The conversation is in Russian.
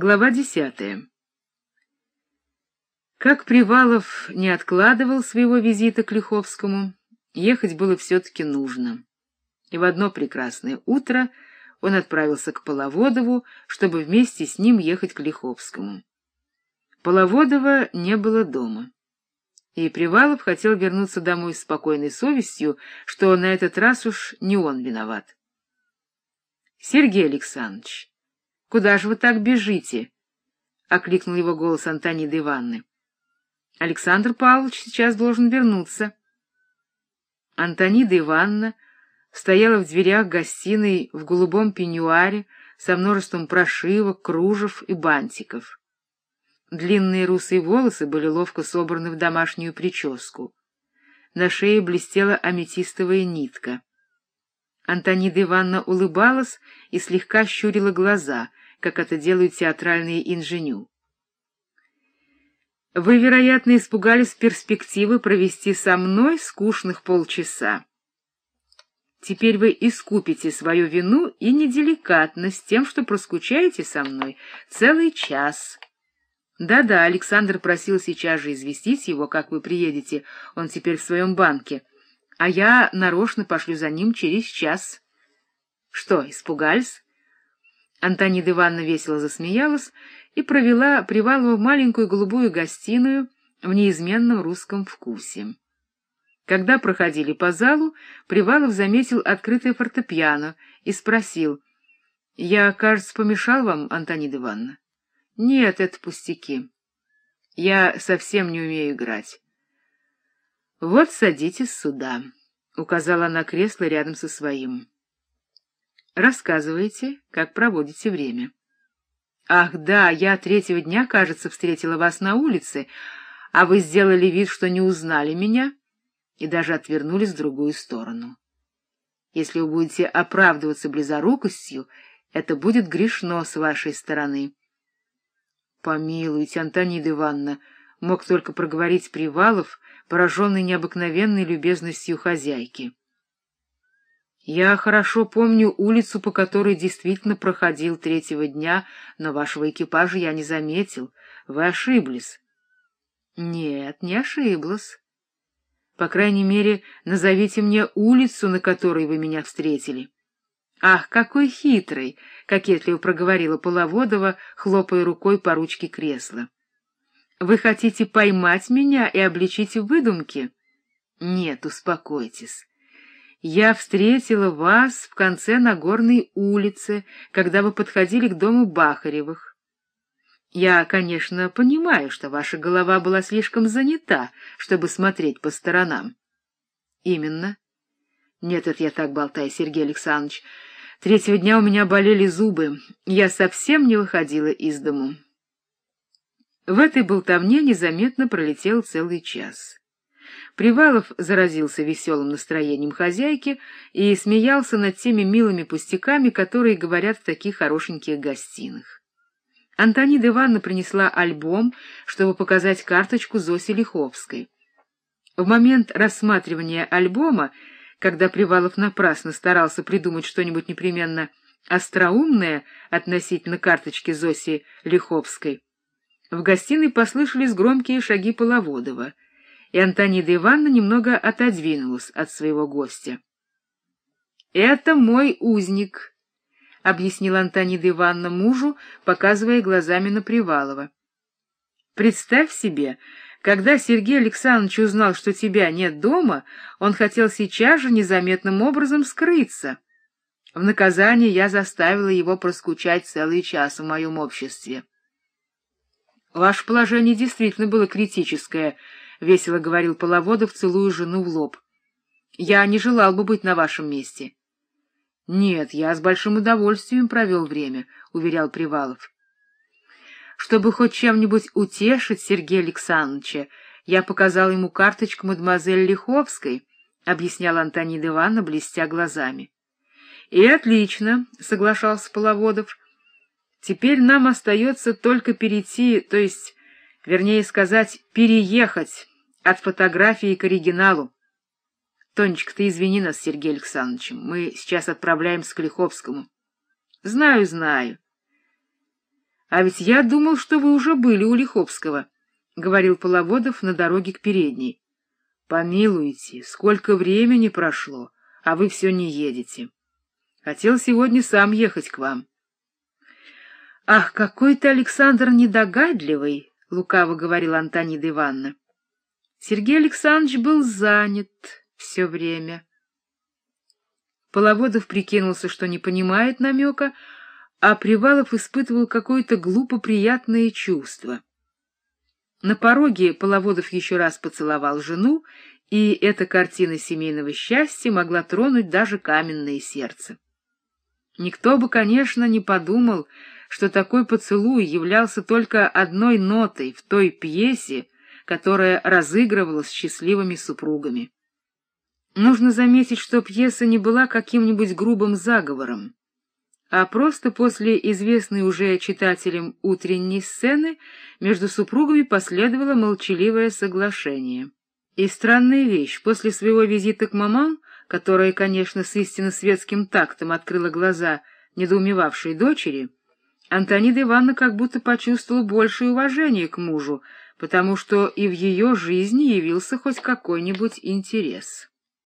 Глава десятая. Как Привалов не откладывал своего визита к Лиховскому, ехать было все-таки нужно. И в одно прекрасное утро он отправился к Половодову, чтобы вместе с ним ехать к Лиховскому. Половодова не было дома. И Привалов хотел вернуться домой с спокойной совестью, что на этот раз уж не он виноват. — Сергей Александрович, куда же вы так бежите? — окликнул его голос Антониды Ивановны. — Александр Павлович сейчас должен вернуться. Антонида Ивановна стояла в дверях гостиной в голубом пеньюаре со множеством прошивок, кружев и бантиков. Длинные русые волосы были ловко собраны в домашнюю прическу. На шее блестела аметистовая нитка. Антонида Ивановна улыбалась и слегка щурила глаза, как это делают театральные инженю. Вы, вероятно, испугались перспективы провести со мной скучных полчаса. Теперь вы искупите свою вину и неделикатность тем, что проскучаете со мной целый час. Да-да, Александр просил сейчас же известить его, как вы приедете, он теперь в своем банке, а я нарочно пошлю за ним через час. Что, испугались? Антонида Ивановна весело засмеялась и провела Привалова в маленькую голубую гостиную в неизменном русском вкусе. Когда проходили по залу, Привалов заметил открытое фортепиано и спросил, «Я, кажется, помешал вам, Антонида Ивановна?» Нет, это пустяки. Я совсем не умею играть. Вот садитесь сюда, — указала она кресло рядом со своим. Рассказывайте, как проводите время. Ах, да, я третьего дня, кажется, встретила вас на улице, а вы сделали вид, что не узнали меня и даже отвернулись в другую сторону. Если вы будете оправдываться близорукостью, это будет грешно с вашей стороны. Помилуйте, Антонида Ивановна, мог только проговорить Привалов, пораженный необыкновенной любезностью хозяйки. Я хорошо помню улицу, по которой действительно проходил третьего дня, но вашего экипажа я не заметил. Вы ошиблись. Нет, не ошиблась. По крайней мере, назовите мне улицу, на которой вы меня встретили. Ах, какой хитрый! — кокетливо проговорила Половодова, хлопая рукой по ручке кресла. — Вы хотите поймать меня и обличить в выдумке? — Нет, успокойтесь. Я встретила вас в конце Нагорной улицы, когда вы подходили к дому Бахаревых. Я, конечно, понимаю, что ваша голова была слишком занята, чтобы смотреть по сторонам. — Именно. — Нет, это я так болтаю, Сергей Александрович. Третьего дня у меня болели зубы, я совсем не выходила из дому. В этой болтовне незаметно пролетел целый час. Привалов заразился веселым настроением хозяйки и смеялся над теми милыми пустяками, которые говорят в таких хорошеньких гостиных. Антонида Ивановна принесла альбом, чтобы показать карточку Зоси Лиховской. В момент рассматривания альбома когда Привалов напрасно старался придумать что-нибудь непременно остроумное относительно карточки Зоси Лиховской. В гостиной послышались громкие шаги Половодова, и Антонида Ивановна немного отодвинулась от своего гостя. — Это мой узник, — объяснила Антонида Ивановна мужу, показывая глазами на Привалова. — Представь себе, когда Сергей Александрович узнал, что тебя нет дома, он хотел сейчас же незаметным образом скрыться. В наказание я заставила его проскучать целый час в моем обществе. — Ваше положение действительно было критическое, — весело говорил Половодов, целуя жену в лоб. — Я не желал бы быть на вашем месте. — Нет, я с большим удовольствием провел время, — уверял Привалов. Чтобы хоть чем-нибудь утешить Сергея Александровича, я показал ему карточку мадемуазель Лиховской, — объясняла Антонида Ивановна, блестя глазами. — И отлично, — соглашался Половодов. — Теперь нам остается только перейти, то есть, вернее сказать, переехать от фотографии к оригиналу. Тонечка, ты извини нас, Сергей Александрович, мы сейчас отправляемся к Лиховскому. — Знаю, знаю. — А ведь я думал, что вы уже были у Лиховского, — говорил Половодов на дороге к передней. — Помилуйте, сколько времени прошло, а вы все не едете. Хотел сегодня сам ехать к вам. — Ах, какой ты, Александр, недогадливый! — лукаво говорила Антонида Ивановна. Сергей Александрович был занят все время. Половодов прикинулся, что не понимает намека, а Привалов испытывал какое-то глупо приятное чувство. На пороге Половодов еще раз поцеловал жену, и эта картина семейного счастья могла тронуть даже каменное сердце. Никто бы, конечно, не подумал, что такой поцелуй являлся только одной нотой в той пьесе, которая разыгрывалась счастливыми супругами. Нужно заметить, что пьеса не была каким-нибудь грубым заговором, а просто после известной уже читателям утренней сцены между супругами последовало молчаливое соглашение. И странная вещь, после своего визита к мамам, которая, конечно, с истинно светским тактом открыла глаза недоумевавшей дочери, Антонида Ивановна как будто почувствовала большее уважение к мужу, потому что и в ее жизни явился хоть какой-нибудь интерес.